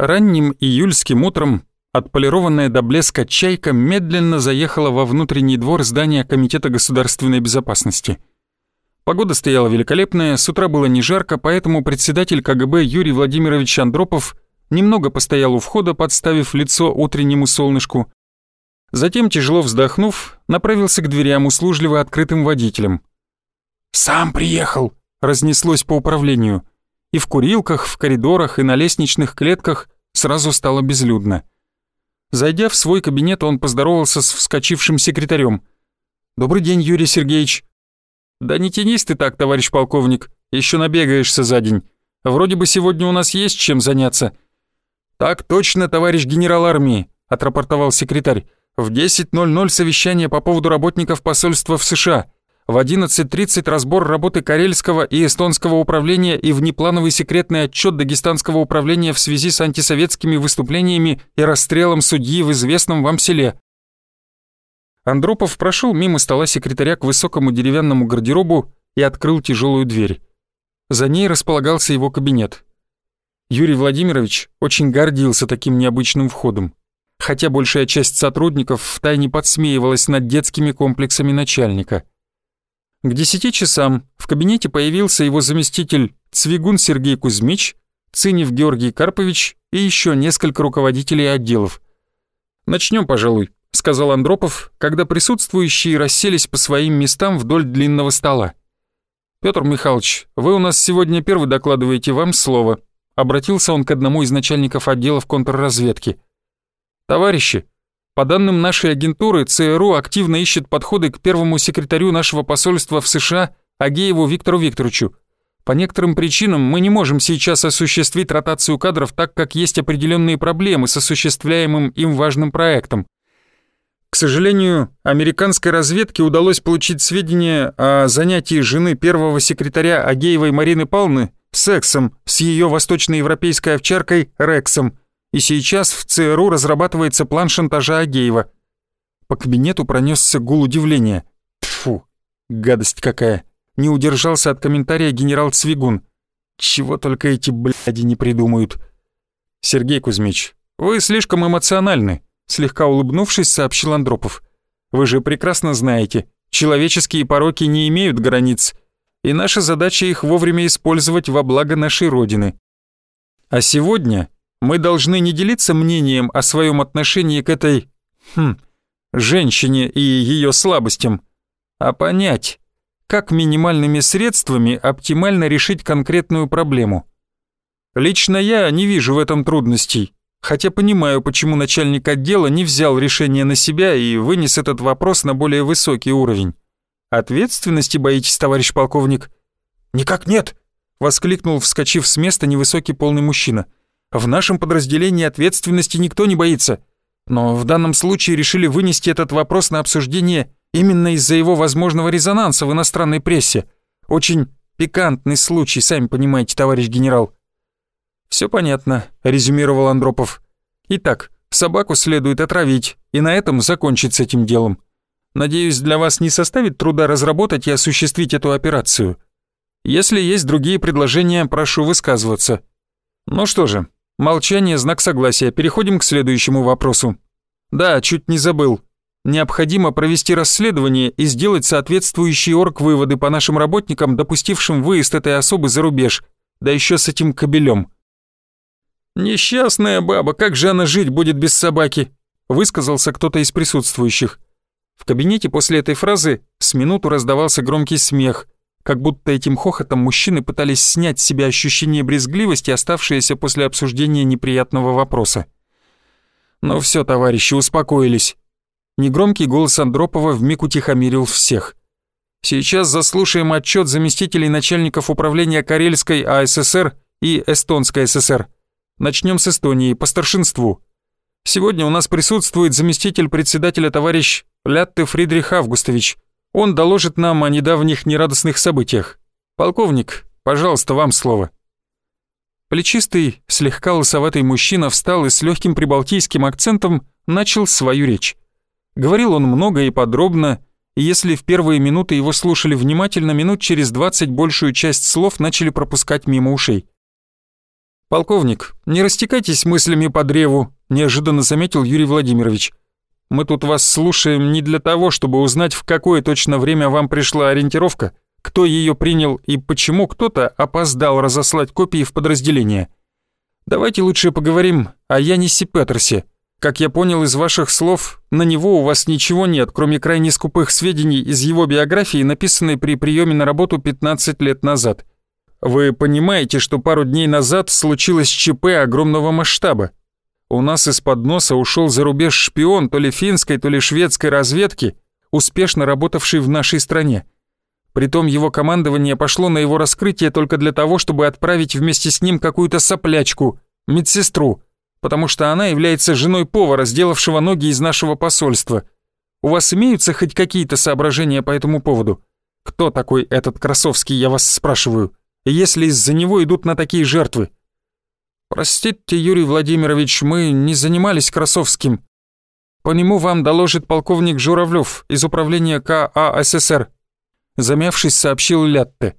Ранним июльским утром отполированная до блеска чайка медленно заехала во внутренний двор здания Комитета государственной безопасности. Погода стояла великолепная, с утра было не жарко, поэтому председатель КГБ Юрий Владимирович Андропов немного постоял у входа, подставив лицо утреннему солнышку. Затем, тяжело вздохнув, направился к дверям услужливо открытым водителем. «Сам приехал», — разнеслось по управлению. И в курилках, в коридорах и на лестничных клетках сразу стало безлюдно. Зайдя в свой кабинет, он поздоровался с вскочившим секретарем. «Добрый день, Юрий Сергеевич». «Да не тянись ты так, товарищ полковник, еще набегаешься за день. Вроде бы сегодня у нас есть чем заняться». «Так точно, товарищ генерал армии», — отрапортовал секретарь. «В 10.00 совещание по поводу работников посольства в США. В 11.30 разбор работы Карельского и Эстонского управления и внеплановый секретный отчет Дагестанского управления в связи с антисоветскими выступлениями и расстрелом судьи в известном вам селе. Андропов прошел мимо стола секретаря к высокому деревянному гардеробу и открыл тяжелую дверь. За ней располагался его кабинет. Юрий Владимирович очень гордился таким необычным входом, хотя большая часть сотрудников втайне подсмеивалась над детскими комплексами начальника – к десяти часам в кабинете появился его заместитель Цвигун Сергей Кузьмич, Цинев Георгий Карпович и еще несколько руководителей отделов. «Начнем, пожалуй», — сказал Андропов, когда присутствующие расселись по своим местам вдоль длинного стола. «Петр Михайлович, вы у нас сегодня первый докладываете вам слово», — обратился он к одному из начальников отделов контрразведки. «Товарищи, по данным нашей агентуры, ЦРУ активно ищет подходы к первому секретарю нашего посольства в США Агееву Виктору Викторовичу. По некоторым причинам мы не можем сейчас осуществить ротацию кадров, так как есть определенные проблемы с осуществляемым им важным проектом. К сожалению, американской разведке удалось получить сведения о занятии жены первого секретаря Агеевой Марины Павловны сексом с ее восточноевропейской овчаркой Рексом – и сейчас в ЦРУ разрабатывается план шантажа Агеева. По кабинету пронесся гул удивления. Тфу, гадость какая. Не удержался от комментария генерал Цвигун. Чего только эти бляди не придумают. Сергей Кузьмич, вы слишком эмоциональны, слегка улыбнувшись, сообщил Андропов. Вы же прекрасно знаете, человеческие пороки не имеют границ, и наша задача их вовремя использовать во благо нашей Родины. А сегодня мы должны не делиться мнением о своем отношении к этой... Хм, женщине и ее слабостям, а понять, как минимальными средствами оптимально решить конкретную проблему. Лично я не вижу в этом трудностей, хотя понимаю, почему начальник отдела не взял решение на себя и вынес этот вопрос на более высокий уровень. Ответственности боитесь, товарищ полковник? «Никак нет!» — воскликнул, вскочив с места невысокий полный мужчина — в нашем подразделении ответственности никто не боится. Но в данном случае решили вынести этот вопрос на обсуждение именно из-за его возможного резонанса в иностранной прессе. Очень пикантный случай, сами понимаете, товарищ генерал». «Все понятно», — резюмировал Андропов. «Итак, собаку следует отравить, и на этом закончить с этим делом. Надеюсь, для вас не составит труда разработать и осуществить эту операцию. Если есть другие предложения, прошу высказываться. Ну что же, Молчание – знак согласия. Переходим к следующему вопросу. Да, чуть не забыл. Необходимо провести расследование и сделать соответствующие орг-выводы по нашим работникам, допустившим выезд этой особы за рубеж, да еще с этим кобелем. «Несчастная баба, как же она жить будет без собаки?» высказался кто-то из присутствующих. В кабинете после этой фразы с минуту раздавался громкий смех – как будто этим хохотом мужчины пытались снять с себя ощущение брезгливости, оставшееся после обсуждения неприятного вопроса. «Ну все, товарищи, успокоились». Негромкий голос Андропова вмиг утихомирил всех. «Сейчас заслушаем отчет заместителей начальников управления Карельской АССР и Эстонской ССР. Начнем с Эстонии, по старшинству. Сегодня у нас присутствует заместитель председателя товарищ Лятте Фридрих Августович – он доложит нам о недавних нерадостных событиях. Полковник, пожалуйста, вам слово». Плечистый, слегка лысоватый мужчина встал и с легким прибалтийским акцентом начал свою речь. Говорил он много и подробно, и если в первые минуты его слушали внимательно, минут через двадцать большую часть слов начали пропускать мимо ушей. «Полковник, не растекайтесь мыслями по древу», — неожиданно заметил Юрий Владимирович. «Мы тут вас слушаем не для того, чтобы узнать, в какое точно время вам пришла ориентировка, кто ее принял и почему кто-то опоздал разослать копии в подразделение. Давайте лучше поговорим о Янисе Петерсе. Как я понял из ваших слов, на него у вас ничего нет, кроме крайне скупых сведений из его биографии, написанной при приеме на работу 15 лет назад. Вы понимаете, что пару дней назад случилось ЧП огромного масштаба. У нас из-под носа ушел за рубеж шпион то ли финской, то ли шведской разведки, успешно работавший в нашей стране. Притом его командование пошло на его раскрытие только для того, чтобы отправить вместе с ним какую-то соплячку, медсестру, потому что она является женой повара, сделавшего ноги из нашего посольства. У вас имеются хоть какие-то соображения по этому поводу? Кто такой этот Красовский, я вас спрашиваю?» если из-за него идут на такие жертвы. Простите, Юрий Владимирович, мы не занимались Красовским. По нему вам доложит полковник Журавлев из управления КАССР. Замявшись, сообщил Лятте.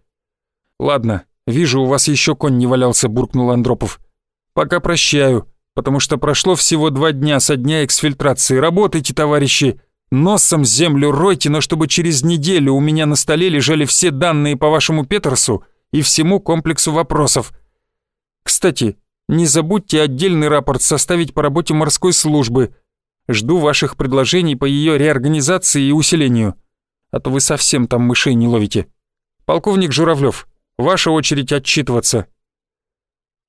Ладно, вижу, у вас еще конь не валялся, буркнул Андропов. Пока прощаю, потому что прошло всего два дня со дня эксфильтрации. Работайте, товарищи. Носом землю ройте, но чтобы через неделю у меня на столе лежали все данные по вашему Петерсу и всему комплексу вопросов. Кстати, не забудьте отдельный рапорт составить по работе морской службы. Жду ваших предложений по ее реорганизации и усилению. А то вы совсем там мышей не ловите. Полковник Журавлев, ваша очередь отчитываться.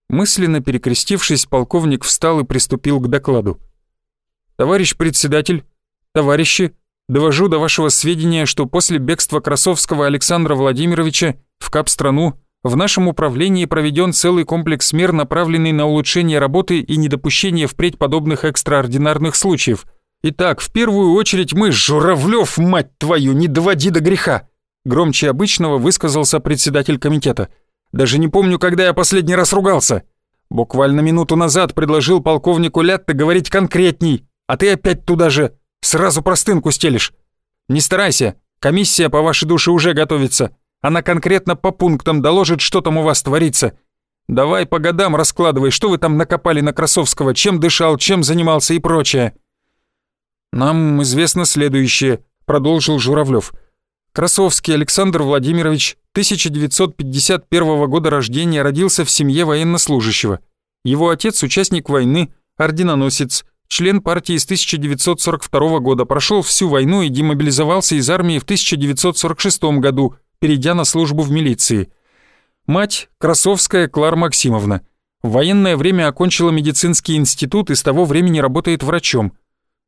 Мысленно перекрестившись, полковник встал и приступил к докладу. «Товарищ председатель, товарищи, довожу до вашего сведения, что после бегства Красовского Александра Владимировича в КАП-страну в нашем управлении проведен целый комплекс мер, направленный на улучшение работы и недопущение впредь подобных экстраординарных случаев. Итак, в первую очередь мы, Журавлев, мать твою, не доводи до греха!» Громче обычного высказался председатель комитета. «Даже не помню, когда я последний раз ругался. Буквально минуту назад предложил полковнику Лятте говорить конкретней, а ты опять туда же, сразу простынку стелишь. Не старайся, комиссия по вашей душе уже готовится. Она конкретно по пунктам доложит, что там у вас творится. Давай по годам раскладывай, что вы там накопали на Красовского, чем дышал, чем занимался и прочее». «Нам известно следующее», — продолжил Журавлев. Красовский Александр Владимирович, 1951 года рождения, родился в семье военнослужащего. Его отец — участник войны, орденоносец, член партии с 1942 года, прошел всю войну и демобилизовался из армии в 1946 году, перейдя на службу в милиции. Мать – Красовская Клара Максимовна. В военное время окончила медицинский институт и с того времени работает врачом.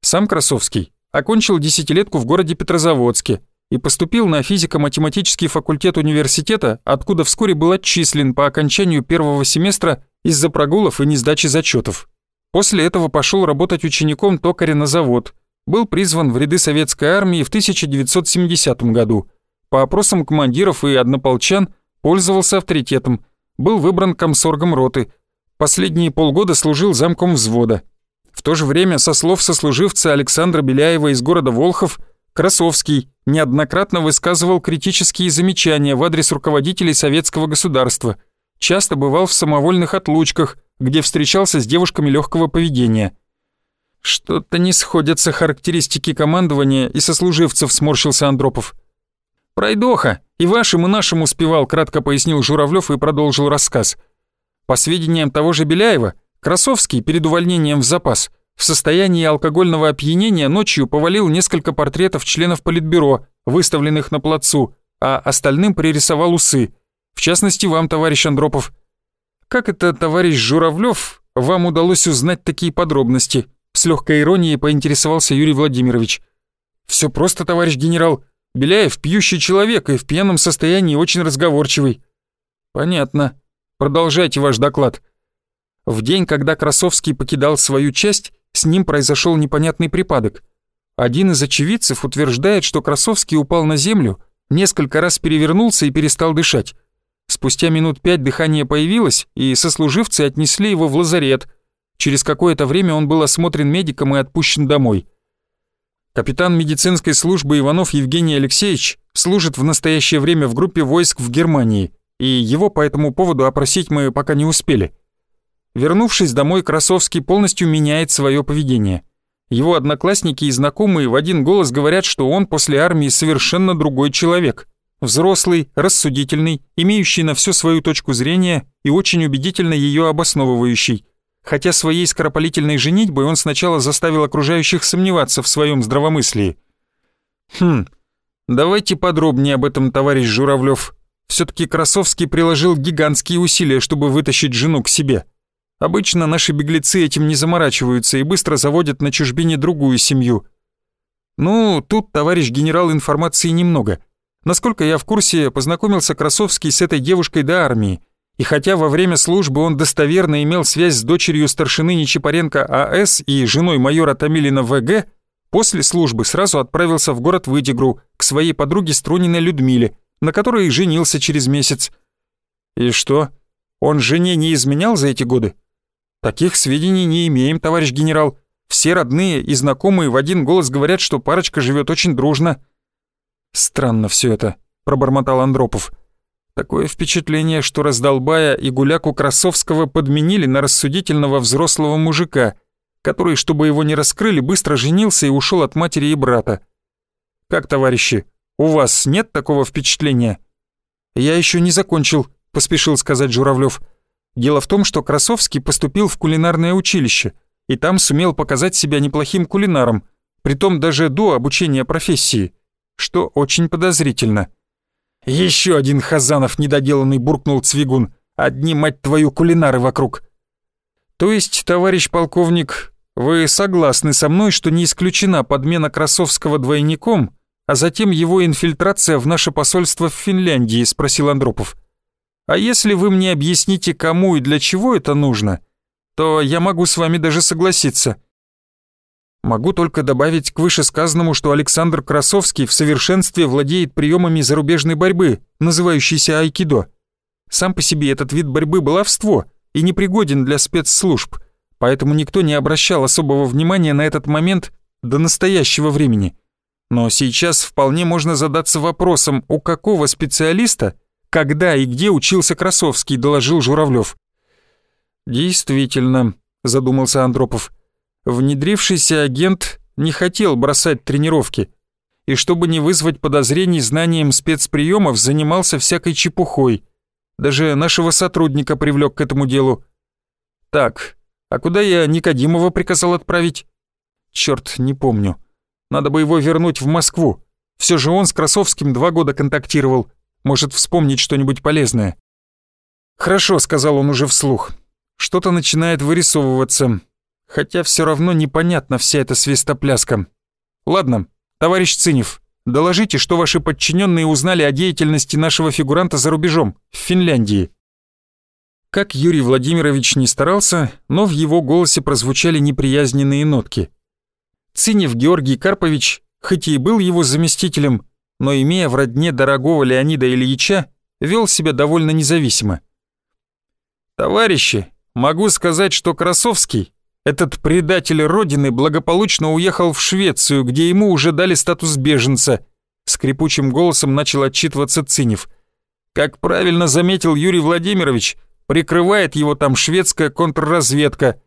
Сам Красовский окончил десятилетку в городе Петрозаводске и поступил на физико-математический факультет университета, откуда вскоре был отчислен по окончанию первого семестра из-за прогулов и несдачи зачетов. После этого пошел работать учеником токаря на завод. Был призван в ряды советской армии в 1970 году – по опросам командиров и однополчан пользовался авторитетом, был выбран комсоргом роты. Последние полгода служил замком взвода. В то же время, со слов сослуживца Александра Беляева из города Волхов, Красовский неоднократно высказывал критические замечания в адрес руководителей советского государства, часто бывал в самовольных отлучках, где встречался с девушками легкого поведения. «Что-то не сходятся характеристики командования и сослуживцев», — сморщился Андропов. «Пройдоха, и вашим, и нашим успевал», — кратко пояснил Журавлев и продолжил рассказ. По сведениям того же Беляева, Красовский перед увольнением в запас в состоянии алкогольного опьянения ночью повалил несколько портретов членов Политбюро, выставленных на плацу, а остальным пририсовал усы. В частности, вам, товарищ Андропов. Как это, товарищ Журавлев, вам удалось узнать такие подробности? С легкой иронией поинтересовался Юрий Владимирович. Все просто, товарищ генерал. Беляев пьющий человек и в пьяном состоянии очень разговорчивый». «Понятно. Продолжайте ваш доклад». В день, когда Красовский покидал свою часть, с ним произошел непонятный припадок. Один из очевидцев утверждает, что Красовский упал на землю, несколько раз перевернулся и перестал дышать. Спустя минут пять дыхание появилось, и сослуживцы отнесли его в лазарет. Через какое-то время он был осмотрен медиком и отпущен домой. Капитан медицинской службы Иванов Евгений Алексеевич служит в настоящее время в группе войск в Германии, и его по этому поводу опросить мы пока не успели. Вернувшись домой, Красовский полностью меняет свое поведение. Его одноклассники и знакомые в один голос говорят, что он после армии совершенно другой человек. Взрослый, рассудительный, имеющий на все свою точку зрения и очень убедительно ее обосновывающий. Хотя своей скоропалительной женитьбой он сначала заставил окружающих сомневаться в своем здравомыслии. Хм, давайте подробнее об этом, товарищ Журавлев. Все-таки Красовский приложил гигантские усилия, чтобы вытащить жену к себе. Обычно наши беглецы этим не заморачиваются и быстро заводят на чужбине другую семью. Ну, тут, товарищ генерал, информации немного. Насколько я в курсе, познакомился Красовский с этой девушкой до армии. И хотя во время службы он достоверно имел связь с дочерью старшины Нечипаренко А.С. и женой майора Томилина В.Г., после службы сразу отправился в город Вытигру к своей подруге Струниной Людмиле, на которой и женился через месяц. И что, он жене не изменял за эти годы? Таких сведений не имеем, товарищ генерал. Все родные и знакомые в один голос говорят, что парочка живет очень дружно. Странно все это, пробормотал Андропов. Такое впечатление, что раздолбая и гуляку Красовского подменили на рассудительного взрослого мужика, который, чтобы его не раскрыли, быстро женился и ушел от матери и брата. Как, товарищи, у вас нет такого впечатления? Я еще не закончил, поспешил сказать Журавлев. Дело в том, что Красовский поступил в кулинарное училище и там сумел показать себя неплохим кулинаром, притом даже до обучения профессии, что очень подозрительно. «Еще один Хазанов недоделанный!» — буркнул Цвигун. «Одни, мать твою, кулинары вокруг!» «То есть, товарищ полковник, вы согласны со мной, что не исключена подмена Красовского двойником, а затем его инфильтрация в наше посольство в Финляндии?» — спросил Андропов. «А если вы мне объясните, кому и для чего это нужно, то я могу с вами даже согласиться. Могу только добавить к вышесказанному, что Александр Красовский в совершенстве владеет приемами зарубежной борьбы, называющейся айкидо. Сам по себе этот вид борьбы баловство и непригоден для спецслужб, поэтому никто не обращал особого внимания на этот момент до настоящего времени. Но сейчас вполне можно задаться вопросом, у какого специалиста, когда и где учился Красовский, доложил Журавлев. «Действительно», — задумался Андропов, — Внедрившийся агент не хотел бросать тренировки, и чтобы не вызвать подозрений знанием спецприемов, занимался всякой чепухой. Даже нашего сотрудника привлек к этому делу. Так, а куда я Никодимова приказал отправить? Черт, не помню. Надо бы его вернуть в Москву. Все же он с Красовским два года контактировал. Может вспомнить что-нибудь полезное. «Хорошо», — сказал он уже вслух. «Что-то начинает вырисовываться хотя все равно непонятна вся эта свистопляска. Ладно, товарищ Цинев, доложите, что ваши подчиненные узнали о деятельности нашего фигуранта за рубежом, в Финляндии. Как Юрий Владимирович не старался, но в его голосе прозвучали неприязненные нотки. Цинев Георгий Карпович, хоть и был его заместителем, но имея в родне дорогого Леонида Ильича, вел себя довольно независимо. «Товарищи, могу сказать, что Красовский этот предатель Родины благополучно уехал в Швецию, где ему уже дали статус беженца. Скрипучим голосом начал отчитываться Цинев. Как правильно заметил Юрий Владимирович, прикрывает его там шведская контрразведка.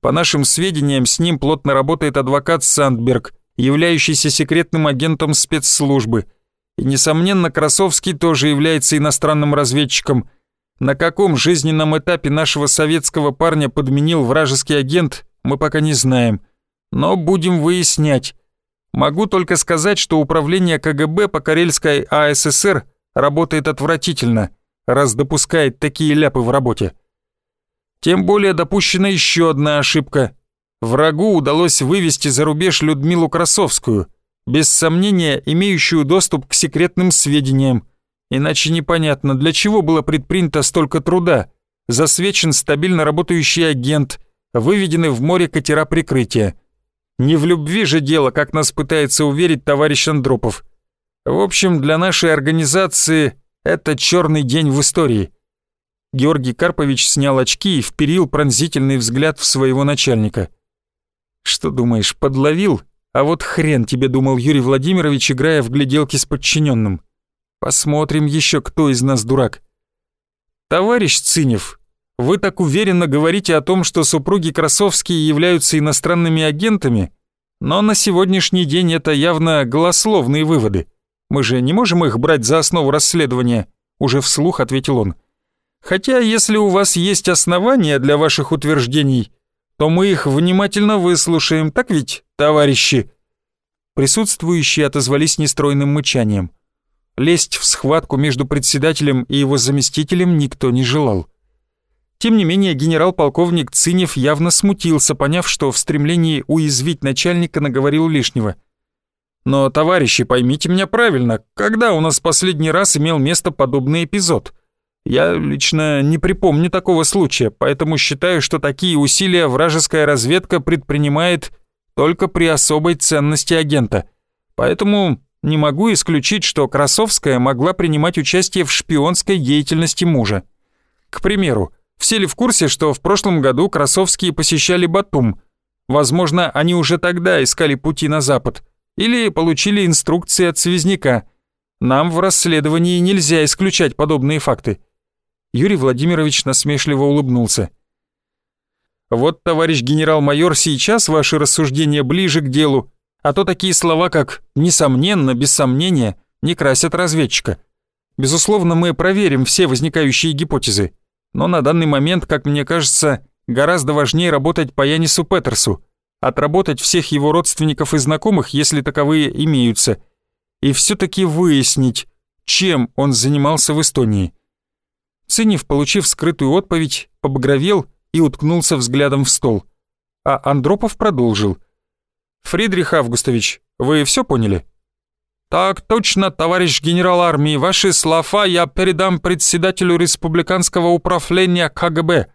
По нашим сведениям, с ним плотно работает адвокат Сандберг, являющийся секретным агентом спецслужбы. И, несомненно, Красовский тоже является иностранным разведчиком – на каком жизненном этапе нашего советского парня подменил вражеский агент, мы пока не знаем. Но будем выяснять. Могу только сказать, что управление КГБ по Карельской АССР работает отвратительно, раз допускает такие ляпы в работе. Тем более допущена еще одна ошибка. Врагу удалось вывести за рубеж Людмилу Красовскую, без сомнения имеющую доступ к секретным сведениям, Иначе непонятно, для чего было предпринято столько труда. Засвечен стабильно работающий агент, выведены в море катера прикрытия. Не в любви же дело, как нас пытается уверить товарищ Андропов. В общем, для нашей организации это черный день в истории. Георгий Карпович снял очки и вперил пронзительный взгляд в своего начальника. «Что думаешь, подловил? А вот хрен тебе», — думал Юрий Владимирович, играя в гляделки с подчиненным. Посмотрим еще, кто из нас дурак. Товарищ Цинев, вы так уверенно говорите о том, что супруги Красовские являются иностранными агентами, но на сегодняшний день это явно голословные выводы. Мы же не можем их брать за основу расследования», — уже вслух ответил он. «Хотя, если у вас есть основания для ваших утверждений, то мы их внимательно выслушаем, так ведь, товарищи?» Присутствующие отозвались нестройным мычанием. Лезть в схватку между председателем и его заместителем никто не желал. Тем не менее, генерал-полковник Цинев явно смутился, поняв, что в стремлении уязвить начальника наговорил лишнего. «Но, товарищи, поймите меня правильно, когда у нас последний раз имел место подобный эпизод? Я лично не припомню такого случая, поэтому считаю, что такие усилия вражеская разведка предпринимает только при особой ценности агента. Поэтому не могу исключить, что Красовская могла принимать участие в шпионской деятельности мужа. К примеру, все ли в курсе, что в прошлом году Красовские посещали Батум? Возможно, они уже тогда искали пути на запад. Или получили инструкции от связняка. Нам в расследовании нельзя исключать подобные факты. Юрий Владимирович насмешливо улыбнулся. Вот, товарищ генерал-майор, сейчас ваши рассуждения ближе к делу, а то такие слова, как «несомненно», «без сомнения» не красят разведчика. Безусловно, мы проверим все возникающие гипотезы, но на данный момент, как мне кажется, гораздо важнее работать по Янису Петерсу, отработать всех его родственников и знакомых, если таковые имеются, и все-таки выяснить, чем он занимался в Эстонии. Цинев, получив скрытую отповедь, побагровел и уткнулся взглядом в стол. А Андропов продолжил. «Фридрих Августович, вы все поняли?» «Так точно, товарищ генерал армии, ваши слова я передам председателю республиканского управления КГБ»,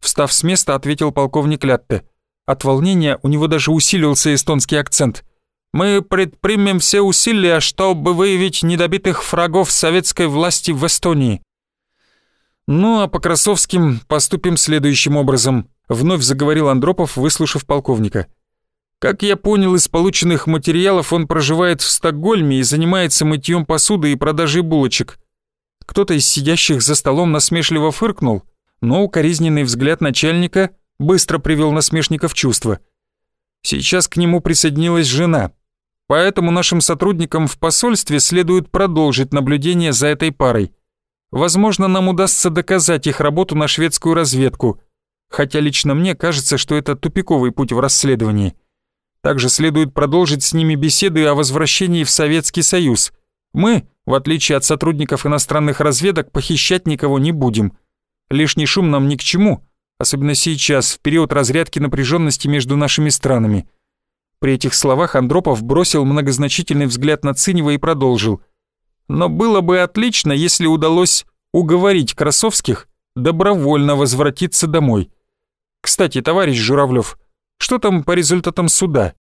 встав с места, ответил полковник Лятте. От волнения у него даже усилился эстонский акцент. «Мы предпримем все усилия, чтобы выявить недобитых врагов советской власти в Эстонии. «Ну а по Красовским поступим следующим образом», — вновь заговорил Андропов, выслушав полковника. «Как я понял из полученных материалов, он проживает в Стокгольме и занимается мытьем посуды и продажей булочек. Кто-то из сидящих за столом насмешливо фыркнул, но укоризненный взгляд начальника быстро привел насмешника в чувство. Сейчас к нему присоединилась жена, поэтому нашим сотрудникам в посольстве следует продолжить наблюдение за этой парой. Возможно, нам удастся доказать их работу на шведскую разведку, хотя лично мне кажется, что это тупиковый путь в расследовании. Также следует продолжить с ними беседы о возвращении в Советский Союз. Мы, в отличие от сотрудников иностранных разведок, похищать никого не будем. Лишний шум нам ни к чему, особенно сейчас, в период разрядки напряженности между нашими странами. При этих словах Андропов бросил многозначительный взгляд на Цинева и продолжил – но было бы отлично, если удалось уговорить Красовских добровольно возвратиться домой. Кстати, товарищ Журавлев, что там по результатам суда?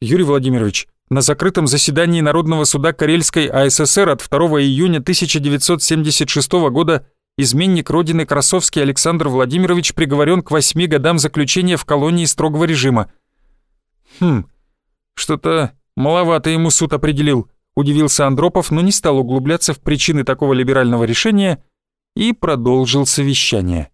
Юрий Владимирович, на закрытом заседании Народного суда Карельской АССР от 2 июня 1976 года изменник Родины Красовский Александр Владимирович приговорен к 8 годам заключения в колонии строгого режима. Хм, что-то маловато ему суд определил. Удивился Андропов, но не стал углубляться в причины такого либерального решения и продолжил совещание.